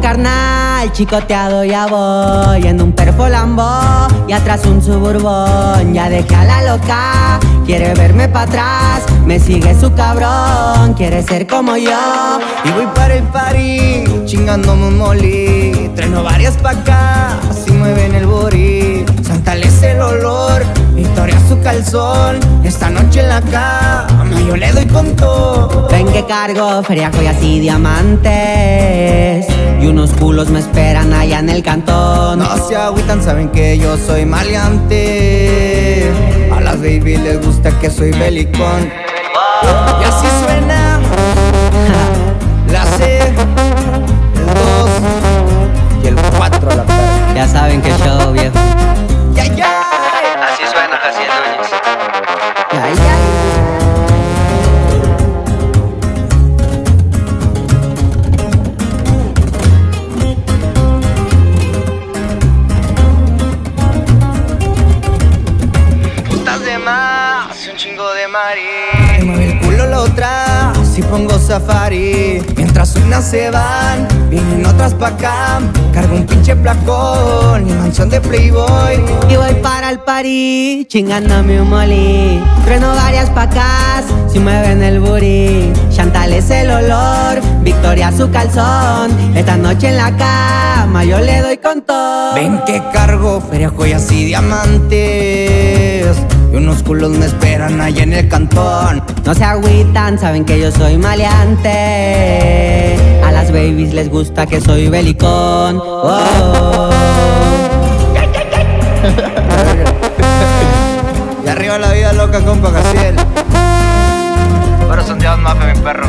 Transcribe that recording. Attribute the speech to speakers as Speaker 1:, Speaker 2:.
Speaker 1: carnal, chicoteado ya voy En un perfolambo y atrás un suburbón. Ya dejé a la loca, quiere verme para atrás Me sigue su cabrón, quiere ser como yo.
Speaker 2: Y voy para el party, chingándome un molí. Treno varias pa' acá, así mueven el booty Santales el olor, Victoria su calzón. Esta noche en la cama yo le doy con todo.
Speaker 1: Ven que cargo feria, joyas y diamantes. Y unos culos me esperan allá en el cantón.
Speaker 2: No se agüitan, saben que yo soy maleante. A las baby les gusta que soy belicón. Y así suena. La C, de mari Me mueve el culo la otra, si pongo safari. Mientras unas se van, vienen otras pa' acá. Cargo un pinche placón, mi mansión de playboy.
Speaker 1: Y voy para el party, chingándome un molí. Trueno varias pacas, si mueven el booty. Chantal es el olor, Victoria su calzón. Esta noche en la cama yo le doy con todo.
Speaker 2: Ven que cargo feria, joyas y diamantes Y unos culos me esperan allá en el cantón
Speaker 1: No se agüitan, saben que yo soy maleante A las babies les gusta que soy belicón oh.
Speaker 2: Y arriba la vida loca, compa Casiel
Speaker 3: Ahora son Dios Mafia, mi perro.